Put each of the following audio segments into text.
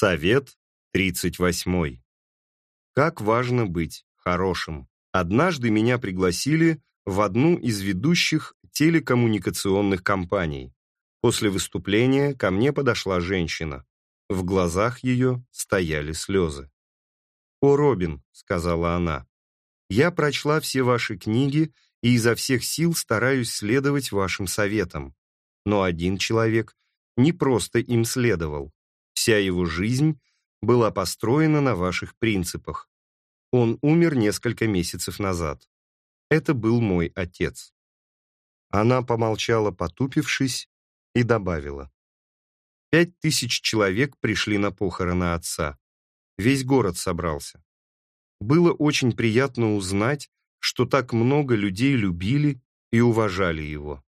Совет 38. Как важно быть хорошим. Однажды меня пригласили в одну из ведущих телекоммуникационных компаний. После выступления ко мне подошла женщина. В глазах ее стояли слезы. «О, Робин», — сказала она, — «я прочла все ваши книги и изо всех сил стараюсь следовать вашим советам. Но один человек не просто им следовал. Вся его жизнь была построена на ваших принципах. Он умер несколько месяцев назад. Это был мой отец. Она помолчала, потупившись, и добавила. Пять тысяч человек пришли на похороны отца. Весь город собрался. Было очень приятно узнать, что так много людей любили и уважали его.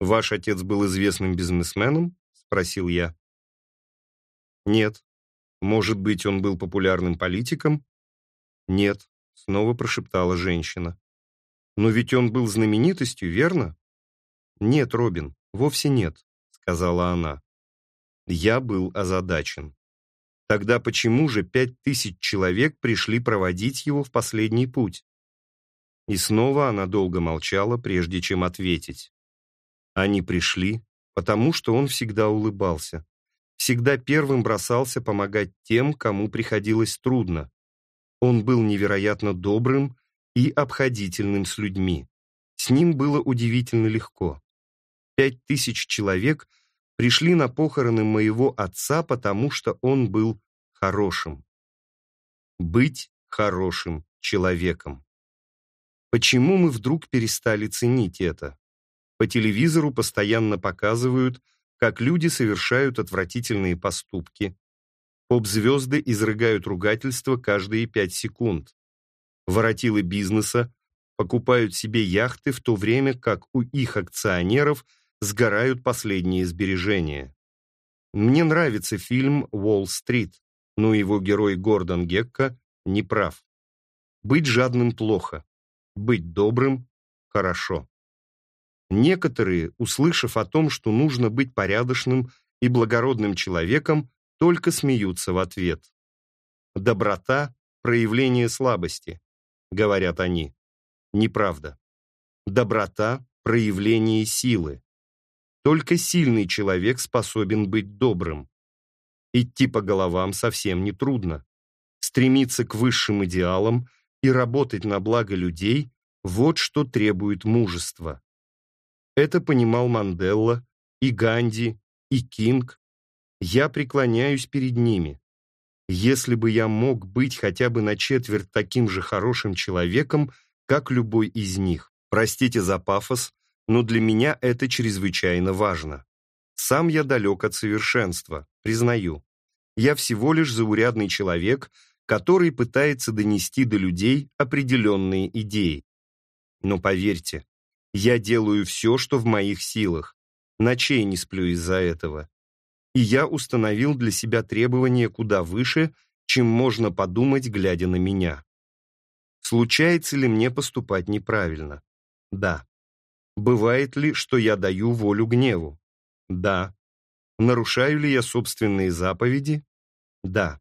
«Ваш отец был известным бизнесменом?» — спросил я. «Нет. Может быть, он был популярным политиком?» «Нет», — снова прошептала женщина. «Но ведь он был знаменитостью, верно?» «Нет, Робин, вовсе нет», — сказала она. Я был озадачен. Тогда почему же пять тысяч человек пришли проводить его в последний путь? И снова она долго молчала, прежде чем ответить. Они пришли, потому что он всегда улыбался, всегда первым бросался помогать тем, кому приходилось трудно. Он был невероятно добрым и обходительным с людьми. С ним было удивительно легко. Пять тысяч человек пришли на похороны моего отца, потому что он был хорошим. Быть хорошим человеком. Почему мы вдруг перестали ценить это? По телевизору постоянно показывают, как люди совершают отвратительные поступки. Поп-звезды изрыгают ругательства каждые пять секунд. Воротилы бизнеса покупают себе яхты в то время, как у их акционеров сгорают последние сбережения. Мне нравится фильм «Уолл-стрит», но его герой Гордон Гекко не прав. Быть жадным плохо, быть добрым хорошо. Некоторые, услышав о том, что нужно быть порядочным и благородным человеком, только смеются в ответ. «Доброта – проявление слабости», — говорят они. Неправда. Доброта – проявление силы. Только сильный человек способен быть добрым. Идти по головам совсем не трудно. Стремиться к высшим идеалам и работать на благо людей – вот что требует мужества. Это понимал Манделла, и Ганди, и Кинг. Я преклоняюсь перед ними. Если бы я мог быть хотя бы на четверть таким же хорошим человеком, как любой из них. Простите за пафос, но для меня это чрезвычайно важно. Сам я далек от совершенства, признаю. Я всего лишь заурядный человек, который пытается донести до людей определенные идеи. Но поверьте, я делаю все, что в моих силах. Ночей не сплю из-за этого. И я установил для себя требования куда выше, чем можно подумать, глядя на меня. Случается ли мне поступать неправильно? Да. Бывает ли, что я даю волю гневу? Да. Нарушаю ли я собственные заповеди? Да.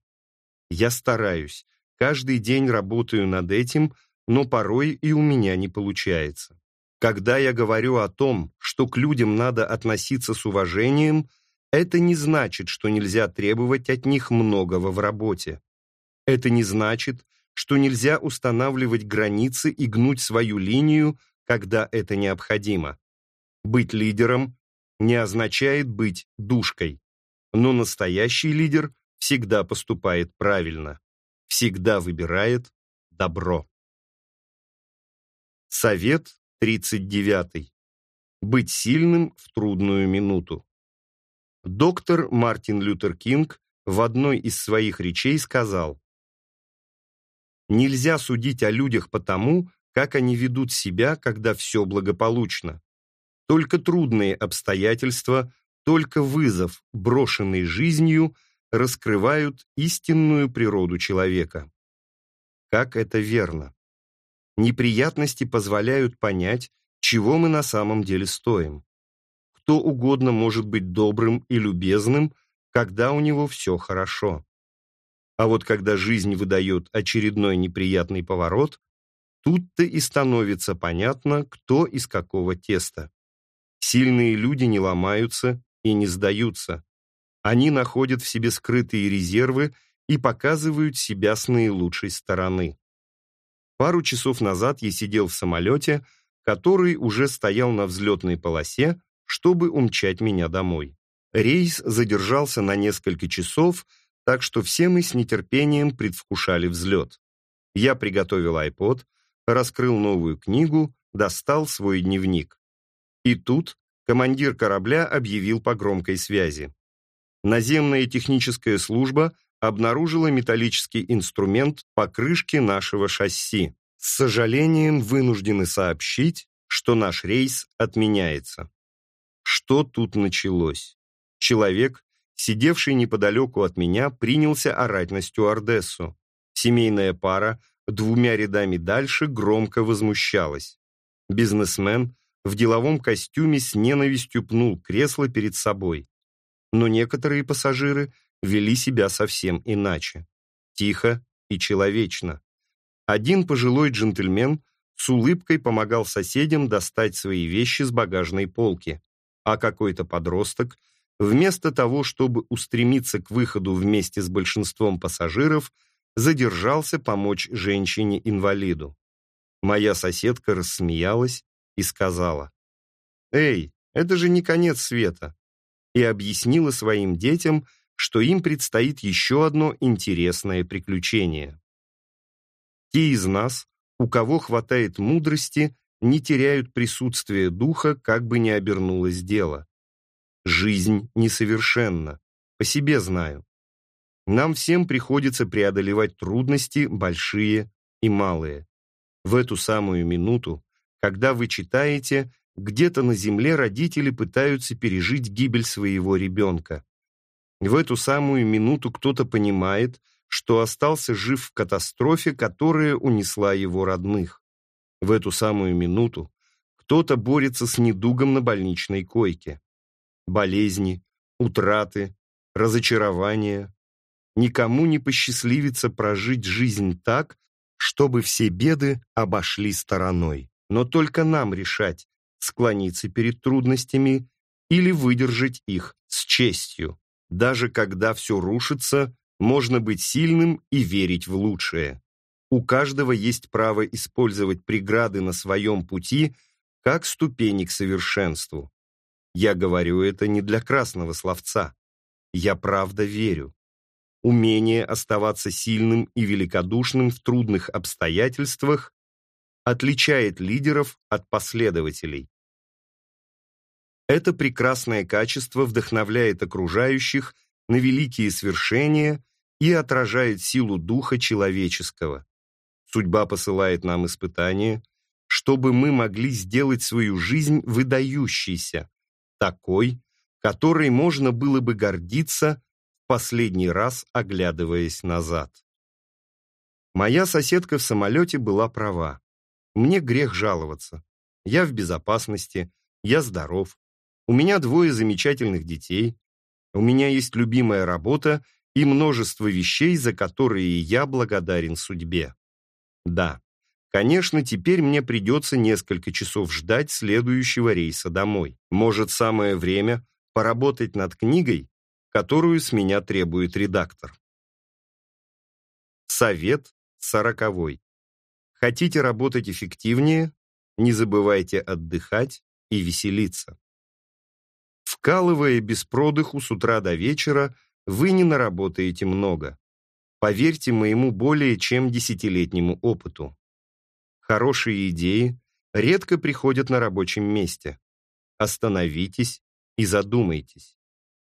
Я стараюсь. Каждый день работаю над этим, но порой и у меня не получается. Когда я говорю о том, что к людям надо относиться с уважением, это не значит, что нельзя требовать от них многого в работе. Это не значит, что нельзя устанавливать границы и гнуть свою линию, когда это необходимо. Быть лидером не означает быть душкой, но настоящий лидер всегда поступает правильно, всегда выбирает добро. Совет 39. Быть сильным в трудную минуту. Доктор Мартин Лютер Кинг в одной из своих речей сказал, «Нельзя судить о людях потому, как они ведут себя, когда все благополучно. Только трудные обстоятельства, только вызов, брошенный жизнью, раскрывают истинную природу человека. Как это верно? Неприятности позволяют понять, чего мы на самом деле стоим. Кто угодно может быть добрым и любезным, когда у него все хорошо. А вот когда жизнь выдает очередной неприятный поворот, тут-то и становится понятно, кто из какого теста. Сильные люди не ломаются и не сдаются. Они находят в себе скрытые резервы и показывают себя с наилучшей стороны. Пару часов назад я сидел в самолете, который уже стоял на взлетной полосе, чтобы умчать меня домой. Рейс задержался на несколько часов, так что все мы с нетерпением предвкушали взлет. Я приготовил iPod, раскрыл новую книгу, достал свой дневник. И тут командир корабля объявил по громкой связи. Наземная техническая служба обнаружила металлический инструмент по крышке нашего шасси. С сожалением вынуждены сообщить, что наш рейс отменяется. Что тут началось? Человек, сидевший неподалеку от меня, принялся орать на стюардессу. Семейная пара двумя рядами дальше громко возмущалась. Бизнесмен в деловом костюме с ненавистью пнул кресло перед собой. Но некоторые пассажиры вели себя совсем иначе. Тихо и человечно. Один пожилой джентльмен с улыбкой помогал соседям достать свои вещи с багажной полки, а какой-то подросток, вместо того, чтобы устремиться к выходу вместе с большинством пассажиров, задержался помочь женщине-инвалиду. Моя соседка рассмеялась и сказала, «Эй, это же не конец света!» и объяснила своим детям, что им предстоит еще одно интересное приключение. Те из нас, у кого хватает мудрости, не теряют присутствие духа, как бы ни обернулось дело. Жизнь несовершенна, по себе знаю. Нам всем приходится преодолевать трудности, большие и малые. В эту самую минуту, когда вы читаете, где-то на земле родители пытаются пережить гибель своего ребенка. В эту самую минуту кто-то понимает, что остался жив в катастрофе, которая унесла его родных. В эту самую минуту кто-то борется с недугом на больничной койке. Болезни, утраты, разочарования. Никому не посчастливится прожить жизнь так, чтобы все беды обошли стороной. Но только нам решать, склониться перед трудностями или выдержать их с честью. Даже когда все рушится, можно быть сильным и верить в лучшее. У каждого есть право использовать преграды на своем пути как ступени к совершенству. Я говорю это не для красного словца. Я правда верю. Умение оставаться сильным и великодушным в трудных обстоятельствах отличает лидеров от последователей. Это прекрасное качество вдохновляет окружающих на великие свершения и отражает силу духа человеческого. Судьба посылает нам испытания, чтобы мы могли сделать свою жизнь выдающейся, такой, которой можно было бы гордиться, в последний раз оглядываясь назад. Моя соседка в самолете была права. Мне грех жаловаться. Я в безопасности, я здоров, у меня двое замечательных детей, у меня есть любимая работа и множество вещей, за которые я благодарен судьбе. Да, конечно, теперь мне придется несколько часов ждать следующего рейса домой. Может, самое время поработать над книгой, которую с меня требует редактор. Совет сороковой. Хотите работать эффективнее? Не забывайте отдыхать и веселиться. Вкалывая без продыху с утра до вечера, вы не наработаете много. Поверьте моему более чем десятилетнему опыту. Хорошие идеи редко приходят на рабочем месте. Остановитесь и задумайтесь.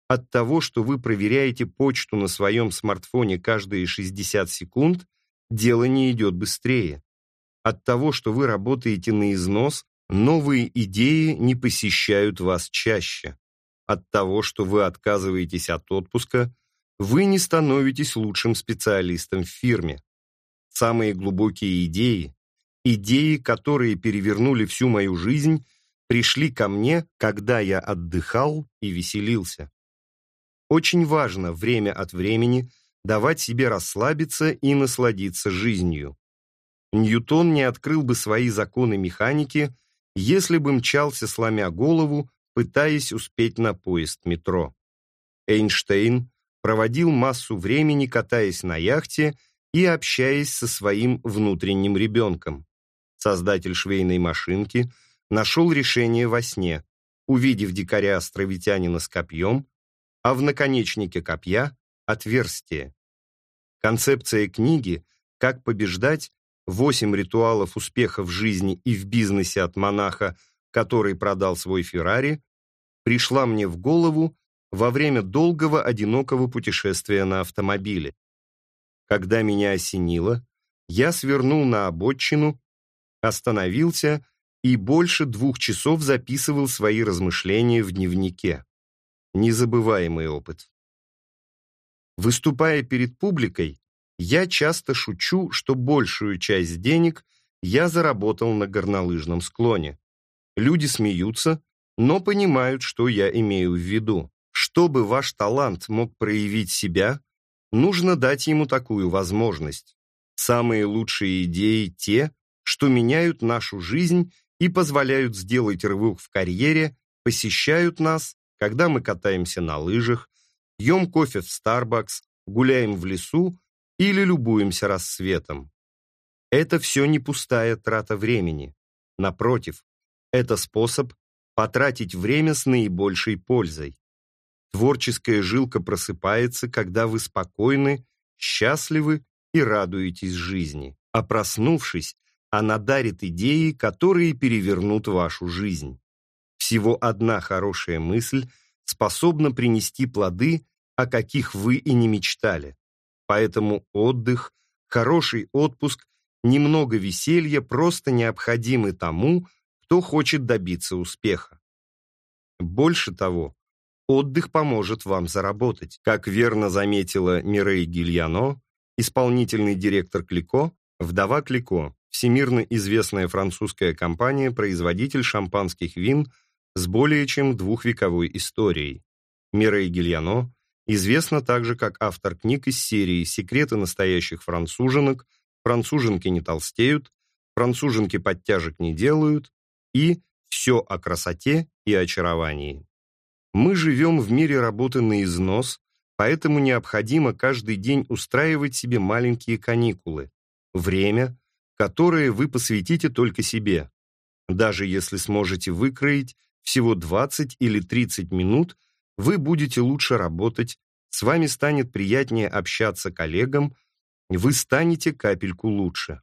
От того, что вы проверяете почту на своем смартфоне каждые 60 секунд, дело не идет быстрее. От того, что вы работаете на износ, новые идеи не посещают вас чаще. От того, что вы отказываетесь от отпуска, вы не становитесь лучшим специалистом в фирме. Самые глубокие идеи, идеи, которые перевернули всю мою жизнь, пришли ко мне, когда я отдыхал и веселился. Очень важно время от времени давать себе расслабиться и насладиться жизнью. Ньютон не открыл бы свои законы механики, если бы мчался, сломя голову, пытаясь успеть на поезд метро. Эйнштейн проводил массу времени, катаясь на яхте и общаясь со своим внутренним ребенком. Создатель швейной машинки нашел решение во сне, увидев дикаря-островитянина с копьем, а в наконечнике копья — отверстие. Концепция книги «Как побеждать. Восемь ритуалов успеха в жизни и в бизнесе от монаха, который продал свой Феррари» пришла мне в голову во время долгого одинокого путешествия на автомобиле. Когда меня осенило, я свернул на обочину, остановился и больше двух часов записывал свои размышления в дневнике. Незабываемый опыт. Выступая перед публикой, я часто шучу, что большую часть денег я заработал на горнолыжном склоне. Люди смеются, но понимают, что я имею в виду. Чтобы ваш талант мог проявить себя, нужно дать ему такую возможность. Самые лучшие идеи те, что меняют нашу жизнь и позволяют сделать рывок в карьере, посещают нас, когда мы катаемся на лыжах, пьем кофе в Starbucks, гуляем в лесу или любуемся рассветом. Это все не пустая трата времени. Напротив, это способ потратить время с наибольшей пользой. Творческая жилка просыпается, когда вы спокойны, счастливы и радуетесь жизни. А проснувшись, она дарит идеи, которые перевернут вашу жизнь. Всего одна хорошая мысль способна принести плоды, о каких вы и не мечтали. Поэтому отдых, хороший отпуск, немного веселья просто необходимы тому, кто хочет добиться успеха. Больше того, отдых поможет вам заработать. Как верно заметила Мирей Гильяно, исполнительный директор Клико, вдова Клико, всемирно известная французская компания, производитель шампанских вин с более чем двухвековой историей. Мирей Гильяно известна также как автор книг из серии «Секреты настоящих француженок», «Француженки не толстеют», «Француженки подтяжек не делают» и «Все о красоте и очаровании». Мы живем в мире работы на износ, поэтому необходимо каждый день устраивать себе маленькие каникулы, время, которое вы посвятите только себе. Даже если сможете выкроить всего 20 или 30 минут, вы будете лучше работать, с вами станет приятнее общаться коллегам, вы станете капельку лучше.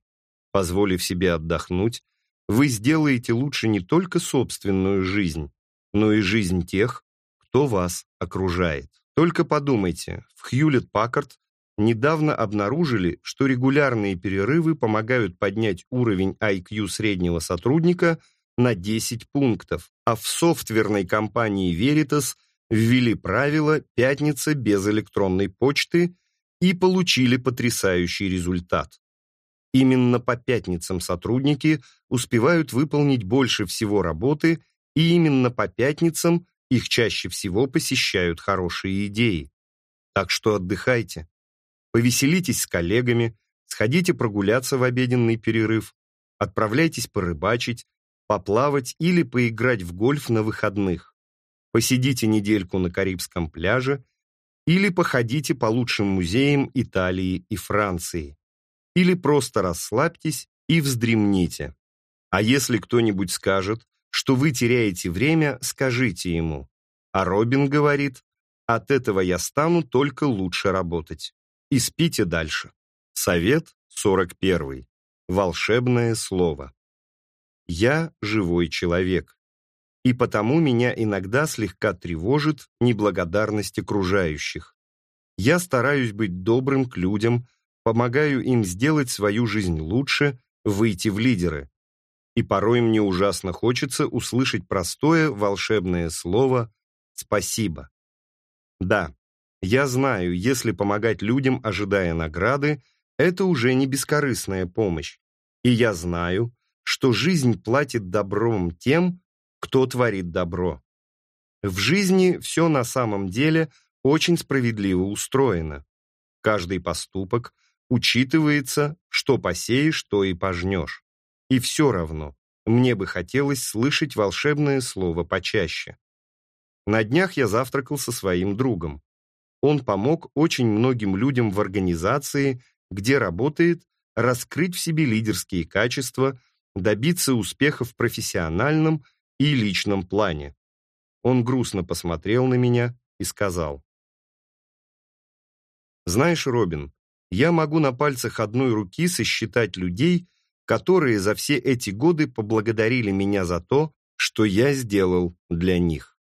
Позволив себе отдохнуть, вы сделаете лучше не только собственную жизнь, но и жизнь тех, кто вас окружает. Только подумайте, в Хьюлетт-Паккард недавно обнаружили, что регулярные перерывы помогают поднять уровень IQ среднего сотрудника на 10 пунктов, а в софтверной компании Veritas ввели правило «пятница без электронной почты» и получили потрясающий результат. Именно по пятницам сотрудники успевают выполнить больше всего работы, и именно по пятницам их чаще всего посещают хорошие идеи. Так что отдыхайте. Повеселитесь с коллегами, сходите прогуляться в обеденный перерыв, отправляйтесь порыбачить, поплавать или поиграть в гольф на выходных. Посидите недельку на Карибском пляже или походите по лучшим музеям Италии и Франции. Или просто расслабьтесь и вздремните. А если кто-нибудь скажет, что вы теряете время, скажите ему. А Робин говорит, от этого я стану только лучше работать. И спите дальше. Совет 41. Волшебное слово. Я живой человек. И потому меня иногда слегка тревожит неблагодарность окружающих. Я стараюсь быть добрым к людям, помогаю им сделать свою жизнь лучше, выйти в лидеры и порой мне ужасно хочется услышать простое волшебное слово «спасибо». Да, я знаю, если помогать людям, ожидая награды, это уже не бескорыстная помощь. И я знаю, что жизнь платит добром тем, кто творит добро. В жизни все на самом деле очень справедливо устроена. Каждый поступок учитывается, что посеешь, то и пожнешь. И все равно, мне бы хотелось слышать волшебное слово почаще. На днях я завтракал со своим другом. Он помог очень многим людям в организации, где работает, раскрыть в себе лидерские качества, добиться успеха в профессиональном и личном плане. Он грустно посмотрел на меня и сказал. «Знаешь, Робин, я могу на пальцах одной руки сосчитать людей, которые за все эти годы поблагодарили меня за то, что я сделал для них.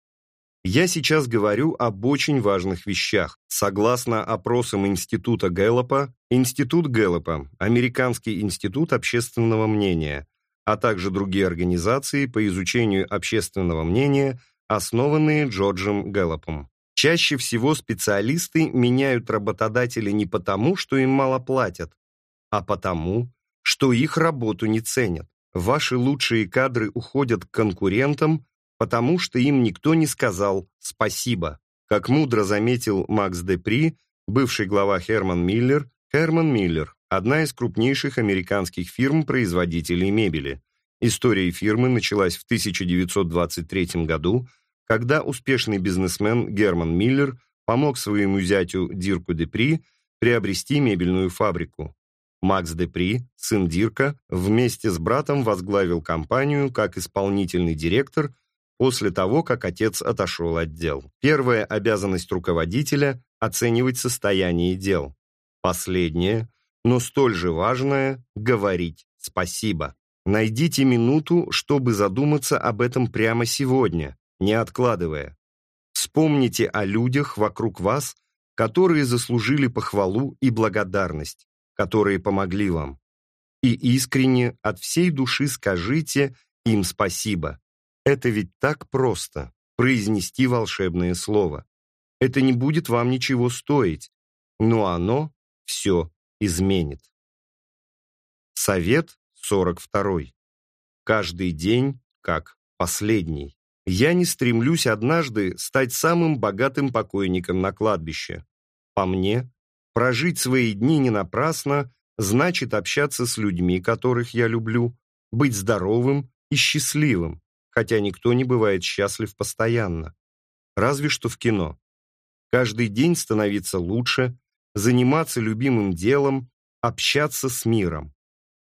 Я сейчас говорю об очень важных вещах. Согласно опросам Института Гэллопа, Институт Гэллопа, Американский институт общественного мнения, а также другие организации по изучению общественного мнения, основанные Джорджем Гэллопом. Чаще всего специалисты меняют работодателя не потому, что им мало платят, а потому, что их работу не ценят. Ваши лучшие кадры уходят к конкурентам, потому что им никто не сказал «спасибо». Как мудро заметил Макс Депри, бывший глава Херман Миллер, Херман Миллер – одна из крупнейших американских фирм-производителей мебели. История фирмы началась в 1923 году, когда успешный бизнесмен Герман Миллер помог своему зятю Дирку Депри приобрести мебельную фабрику. Макс Депри, сын Дирка, вместе с братом возглавил компанию как исполнительный директор – после того, как отец отошел от дел. Первая обязанность руководителя – оценивать состояние дел. Последняя, но столь же важная – говорить спасибо. Найдите минуту, чтобы задуматься об этом прямо сегодня, не откладывая. Вспомните о людях вокруг вас, которые заслужили похвалу и благодарность, которые помогли вам. И искренне от всей души скажите им спасибо. Это ведь так просто – произнести волшебное слово. Это не будет вам ничего стоить, но оно все изменит. Совет 42. Каждый день как последний. Я не стремлюсь однажды стать самым богатым покойником на кладбище. По мне, прожить свои дни не напрасно значит общаться с людьми, которых я люблю, быть здоровым и счастливым хотя никто не бывает счастлив постоянно. Разве что в кино. Каждый день становиться лучше, заниматься любимым делом, общаться с миром.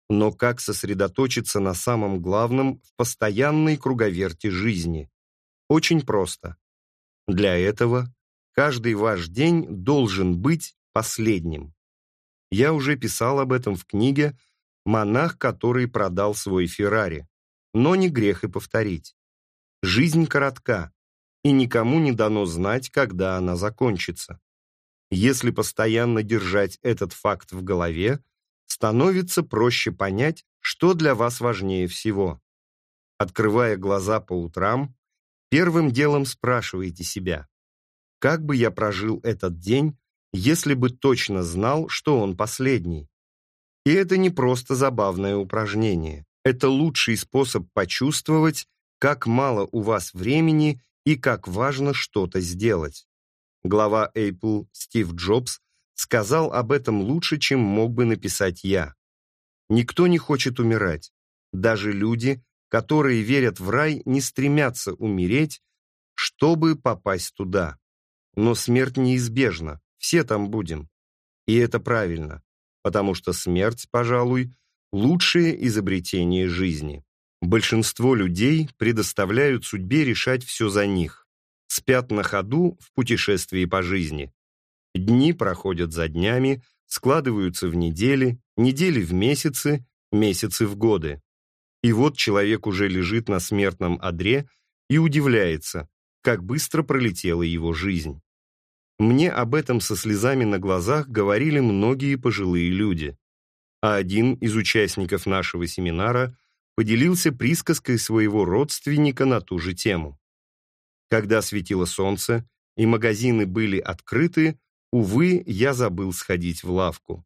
Но как сосредоточиться на самом главном в постоянной круговерти жизни? Очень просто. Для этого каждый ваш день должен быть последним. Я уже писал об этом в книге «Монах, который продал свой Феррари» но не грех и повторить. Жизнь коротка, и никому не дано знать, когда она закончится. Если постоянно держать этот факт в голове, становится проще понять, что для вас важнее всего. Открывая глаза по утрам, первым делом спрашивайте себя, как бы я прожил этот день, если бы точно знал, что он последний? И это не просто забавное упражнение. Это лучший способ почувствовать, как мало у вас времени и как важно что-то сделать. Глава Apple Стив Джобс сказал об этом лучше, чем мог бы написать я. Никто не хочет умирать. Даже люди, которые верят в рай, не стремятся умереть, чтобы попасть туда. Но смерть неизбежна, все там будем. И это правильно, потому что смерть, пожалуй, лучшее изобретение жизни. Большинство людей предоставляют судьбе решать все за них. Спят на ходу в путешествии по жизни. Дни проходят за днями, складываются в недели, недели в месяцы, месяцы в годы. И вот человек уже лежит на смертном одре и удивляется, как быстро пролетела его жизнь. Мне об этом со слезами на глазах говорили многие пожилые люди а один из участников нашего семинара поделился присказкой своего родственника на ту же тему. Когда светило солнце и магазины были открыты, увы, я забыл сходить в лавку.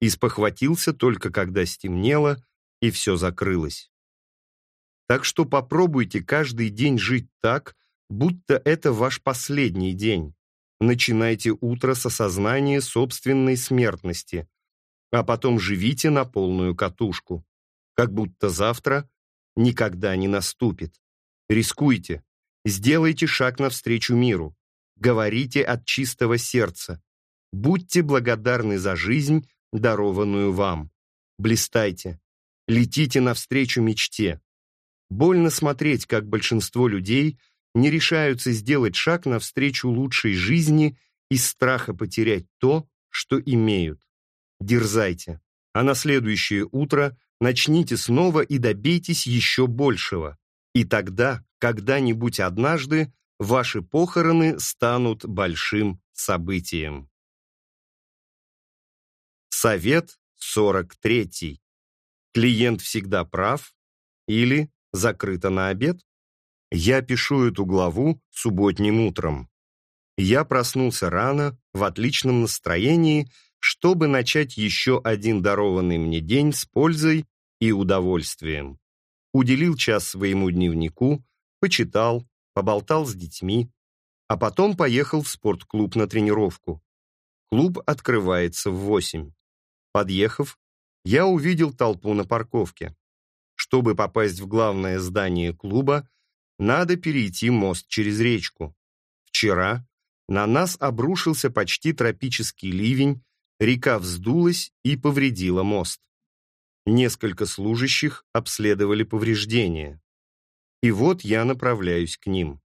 И спохватился только когда стемнело и все закрылось. Так что попробуйте каждый день жить так, будто это ваш последний день. начинайте утро с осознания собственной смертности, а потом живите на полную катушку, как будто завтра никогда не наступит. Рискуйте, сделайте шаг навстречу миру, говорите от чистого сердца, будьте благодарны за жизнь, дарованную вам, блистайте, летите навстречу мечте. Больно смотреть, как большинство людей не решаются сделать шаг навстречу лучшей жизни из страха потерять то, что имеют. Дерзайте, а на следующее утро начните снова и добейтесь еще большего. И тогда, когда-нибудь однажды, ваши похороны станут большим событием. Совет 43. Клиент всегда прав или закрыто на обед? Я пишу эту главу субботним утром. Я проснулся рано, в отличном настроении, чтобы начать еще один дарованный мне день с пользой и удовольствием. Уделил час своему дневнику, почитал, поболтал с детьми, а потом поехал в спортклуб на тренировку. Клуб открывается в восемь. Подъехав, я увидел толпу на парковке. Чтобы попасть в главное здание клуба, надо перейти мост через речку. Вчера на нас обрушился почти тропический ливень, река вздулась и повредила мост. Несколько служащих обследовали повреждения. И вот я направляюсь к ним.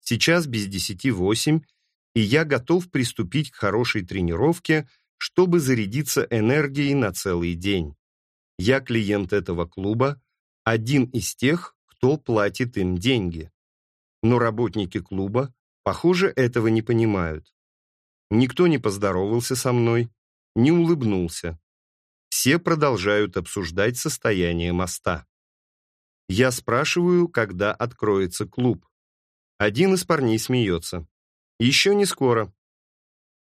Сейчас без десяти восемь, и я готов приступить к хорошей тренировке, чтобы зарядиться энергией на целый день. Я клиент этого клуба, один из тех, кто платит им деньги. Но работники клуба, похоже, этого не понимают. Никто не поздоровался со мной, не улыбнулся. Все продолжают обсуждать состояние моста. Я спрашиваю, когда откроется клуб. Один из парней смеется. Еще не скоро.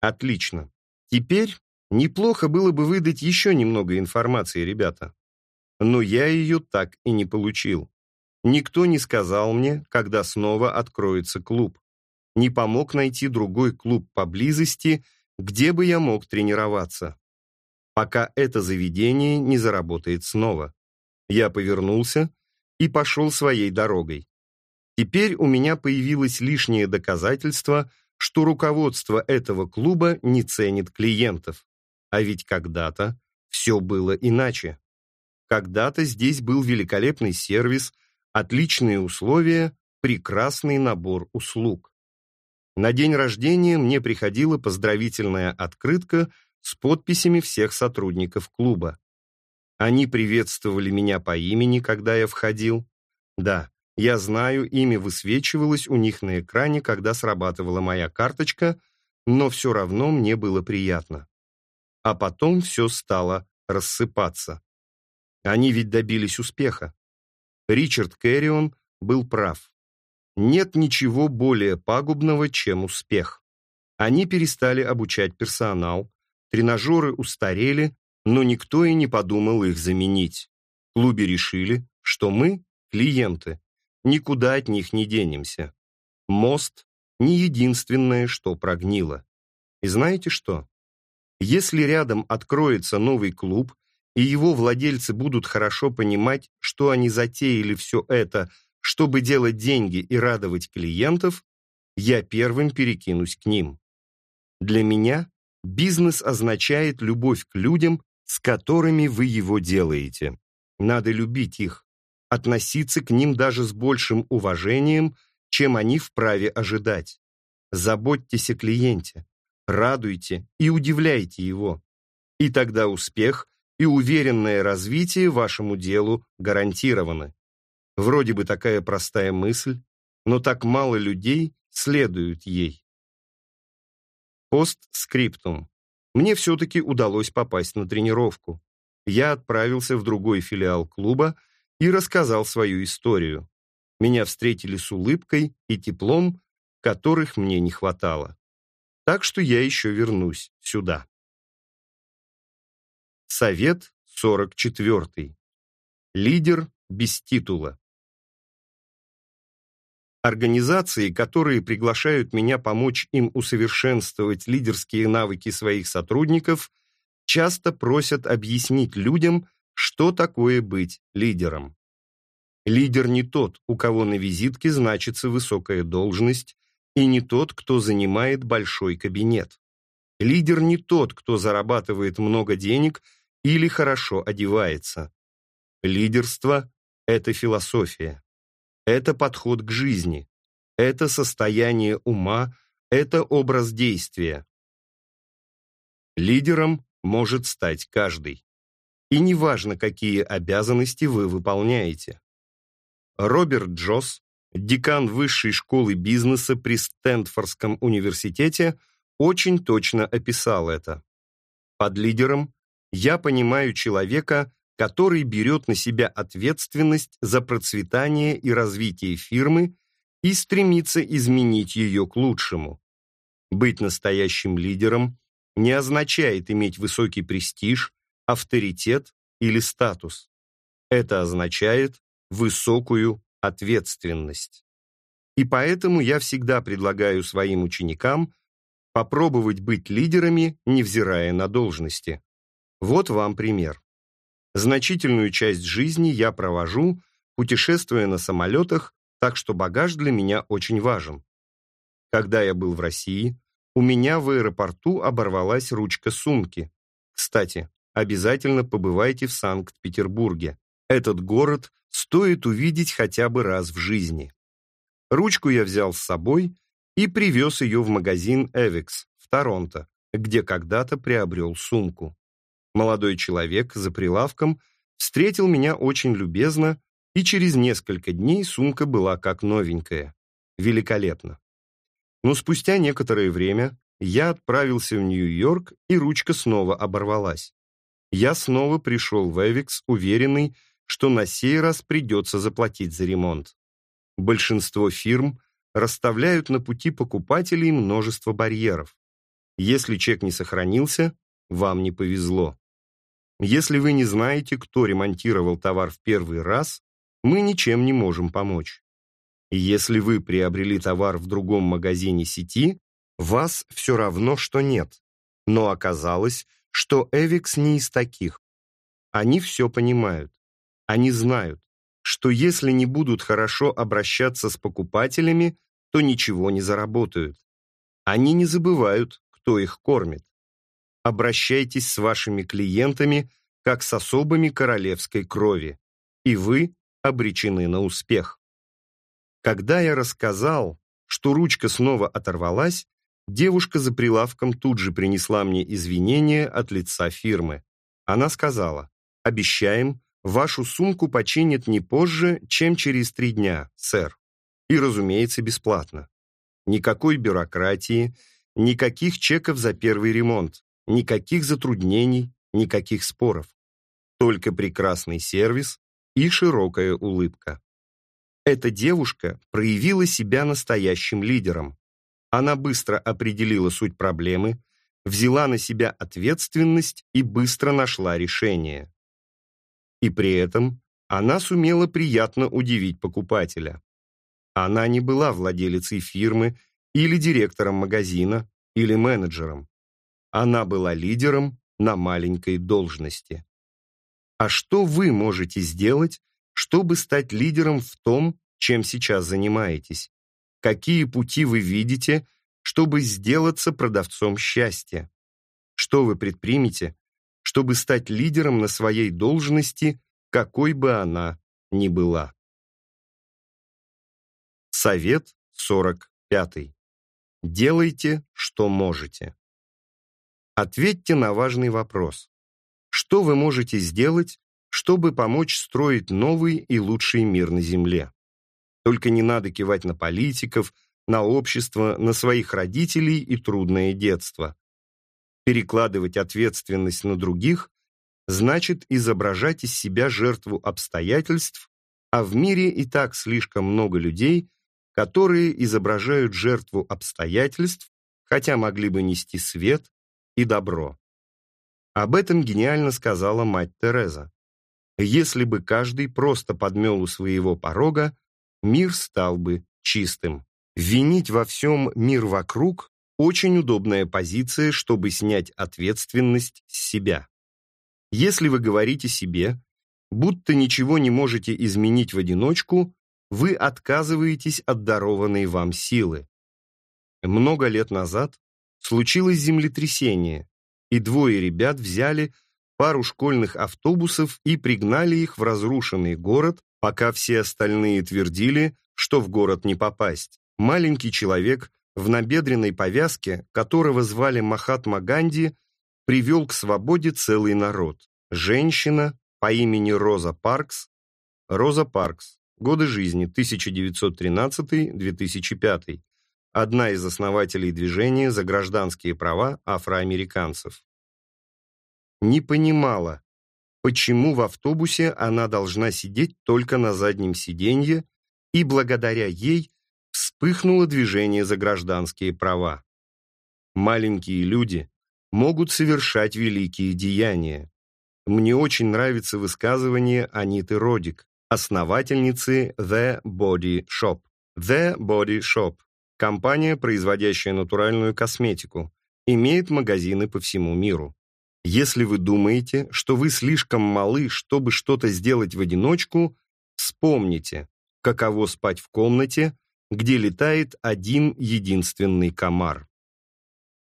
Отлично. Теперь неплохо было бы выдать еще немного информации, ребята но я ее так и не получил. Никто не сказал мне, когда снова откроется клуб. Не помог найти другой клуб поблизости, где бы я мог тренироваться. Пока это заведение не заработает снова. Я повернулся и пошел своей дорогой. Теперь у меня появилось лишнее доказательство, что руководство этого клуба не ценит клиентов. А ведь когда-то все было иначе. Когда-то здесь был великолепный сервис, отличные условия, прекрасный набор услуг. На день рождения мне приходила поздравительная открытка с подписями всех сотрудников клуба. Они приветствовали меня по имени, когда я входил. Да, я знаю, имя высвечивалось у них на экране, когда срабатывала моя карточка, но все равно мне было приятно. А потом все стало рассыпаться. Они ведь добились успеха. Ричард Кэррион был прав. Нет ничего более пагубного, чем успех. Они перестали обучать персонал, тренажеры устарели, но никто и не подумал их заменить. Клубе решили, что мы – клиенты, никуда от них не денемся. Мост – не единственное, что прогнило. И знаете что? Если рядом откроется новый клуб, и его владельцы будут хорошо понимать, что они затеяли все это, чтобы делать деньги и радовать клиентов, я первым перекинусь к ним. Для меня бизнес означает любовь к людям, с которыми вы его делаете. Надо любить их, относиться к ним даже с большим уважением, чем они вправе ожидать. Заботьтесь о клиенте, радуйте и удивляйте его. И тогда успех и уверенное развитие вашему делу гарантированы. Вроде бы такая простая мысль, но так мало людей следуют ей. Постскриптум. Мне все-таки удалось попасть на тренировку. Я отправился в другой филиал клуба и рассказал свою историю. Меня встретили с улыбкой и теплом, которых мне не хватало. Так что я еще вернусь сюда. Совет 44. Лидер без титула. Организации, которые приглашают меня помочь им усовершенствовать лидерские навыки своих сотрудников, часто просят объяснить людям, что такое быть лидером. Лидер не тот, у кого на визитке значится высокая должность, и не тот, кто занимает большой кабинет. Лидер не тот, кто зарабатывает много денег или хорошо одевается. Лидерство – это философия. Это подход к жизни. Это состояние ума, это образ действия. Лидером может стать каждый. И неважно, какие обязанности вы выполняете. Роберт Джосс, декан высшей школы бизнеса при Стэнфордском университете, очень точно описал это. Под лидером я понимаю человека, который берет на себя ответственность за процветание и развитие фирмы и стремится изменить ее к лучшему. Быть настоящим лидером не означает иметь высокий престиж, авторитет или статус. Это означает высокую ответственность. И поэтому я всегда предлагаю своим ученикам попробовать быть лидерами, невзирая на должности. Вот вам пример. Значительную часть жизни я провожу, путешествуя на самолетах, так что багаж для меня очень важен. Когда я был в России, у меня в аэропорту оборвалась ручка сумки. Кстати, обязательно побывайте в Санкт-Петербурге. Этот город стоит увидеть хотя бы раз в жизни. Ручку я взял с собой и привез ее в магазин Эвикс в Торонто, где когда-то приобрел сумку. Молодой человек за прилавком встретил меня очень любезно, и через несколько дней сумка была как новенькая. Великолепно. Но спустя некоторое время я отправился в Нью-Йорк, и ручка снова оборвалась. Я снова пришел в Эвикс, уверенный, что на сей раз придется заплатить за ремонт. Большинство фирм расставляют на пути покупателей множество барьеров. Если чек не сохранился, вам не повезло. Если вы не знаете, кто ремонтировал товар в первый раз, мы ничем не можем помочь. Если вы приобрели товар в другом магазине сети, вас все равно, что нет. Но оказалось, что Эвикс не из таких. Они все понимают. Они знают, что если не будут хорошо обращаться с покупателями, то ничего не заработают. Они не забывают, кто их кормит обращайтесь с вашими клиентами как с особыми королевской крови, и вы обречены на успех. Когда я рассказал, что ручка снова оторвалась, девушка за прилавком тут же принесла мне извинения от лица фирмы. Она сказала, обещаем, вашу сумку починят не позже, чем через три дня, сэр. И, разумеется, бесплатно. Никакой бюрократии, никаких чеков за первый ремонт. Никаких затруднений, никаких споров. Только прекрасный сервис и широкая улыбка. Эта девушка проявила себя настоящим лидером. Она быстро определила суть проблемы, взяла на себя ответственность и быстро нашла решение. И при этом она сумела приятно удивить покупателя. Она не была владелицей фирмы или директором магазина или менеджером. Она была лидером на маленькой должности. А что вы можете сделать, чтобы стать лидером в том, чем сейчас занимаетесь? Какие пути вы видите, чтобы сделаться продавцом счастья? Что вы предпримете, чтобы стать лидером на своей должности, какой бы она ни была? Совет 45. Делайте, что можете. Ответьте на важный вопрос. Что вы можете сделать, чтобы помочь строить новый и лучший мир на Земле? Только не надо кивать на политиков, на общество, на своих родителей и трудное детство. Перекладывать ответственность на других значит изображать из себя жертву обстоятельств, а в мире и так слишком много людей, которые изображают жертву обстоятельств, хотя могли бы нести свет, и добро. Об этом гениально сказала мать Тереза. Если бы каждый просто подмел у своего порога, мир стал бы чистым. Винить во всем мир вокруг – очень удобная позиция, чтобы снять ответственность с себя. Если вы говорите себе, будто ничего не можете изменить в одиночку, вы отказываетесь от дарованной вам силы. Много лет назад случилось землетрясение, и двое ребят взяли пару школьных автобусов и пригнали их в разрушенный город, пока все остальные твердили, что в город не попасть. Маленький человек в набедренной повязке, которого звали Махатма Ганди, привел к свободе целый народ. Женщина по имени Роза Паркс, Роза Паркс, годы жизни 1913-2005, одна из основателей движения за гражданские права афроамериканцев. Не понимала, почему в автобусе она должна сидеть только на заднем сиденье, и благодаря ей вспыхнуло движение за гражданские права. Маленькие люди могут совершать великие деяния. Мне очень нравится высказывание Аниты Родик, основательницы The Body Shop. The Body Shop Компания, производящая натуральную косметику, имеет магазины по всему миру. Если вы думаете, что вы слишком малы, чтобы что-то сделать в одиночку, вспомните, каково спать в комнате, где летает один единственный комар.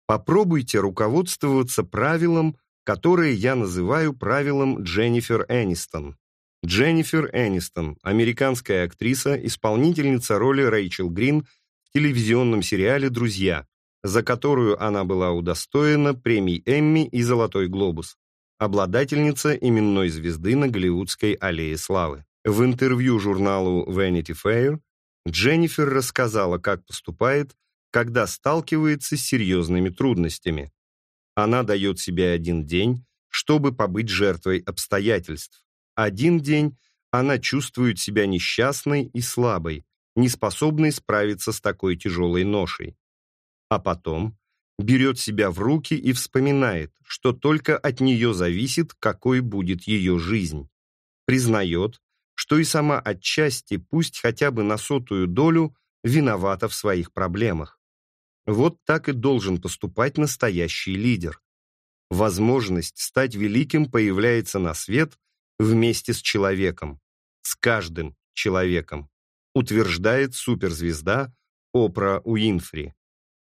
Попробуйте руководствоваться правилом, которое я называю правилом Дженнифер Энистон. Дженнифер Энистон, американская актриса, исполнительница роли Рэйчел Грин телевизионном сериале «Друзья», за которую она была удостоена премий Эмми и «Золотой глобус», обладательница именной звезды на Голливудской аллее славы. В интервью журналу Vanity Fair Дженнифер рассказала, как поступает, когда сталкивается с серьезными трудностями. Она дает себе один день, чтобы побыть жертвой обстоятельств. Один день она чувствует себя несчастной и слабой, не способный справиться с такой тяжелой ношей. А потом берет себя в руки и вспоминает, что только от нее зависит, какой будет ее жизнь. Признает, что и сама отчасти, пусть хотя бы на сотую долю, виновата в своих проблемах. Вот так и должен поступать настоящий лидер. Возможность стать великим появляется на свет вместе с человеком, с каждым человеком утверждает суперзвезда Опра Уинфри.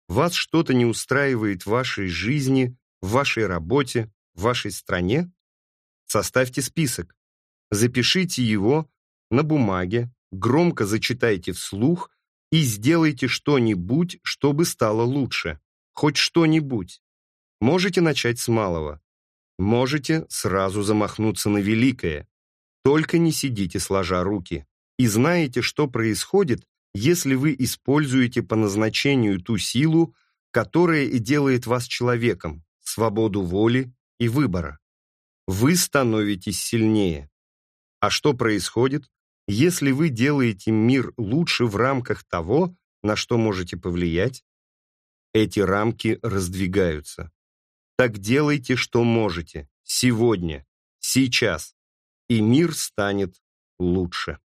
Вас что-то не устраивает в вашей жизни, в вашей работе, в вашей стране? Составьте список. Запишите его на бумаге, громко зачитайте вслух и сделайте что-нибудь, чтобы стало лучше. Хоть что-нибудь. Можете начать с малого. Можете сразу замахнуться на великое. Только не сидите сложа руки и знаете, что происходит, если вы используете по назначению ту силу, которая и делает вас человеком, свободу воли и выбора. Вы становитесь сильнее. А что происходит, если вы делаете мир лучше в рамках того, на что можете повлиять? Эти рамки раздвигаются. Так делайте, что можете, сегодня, сейчас, и мир станет лучше.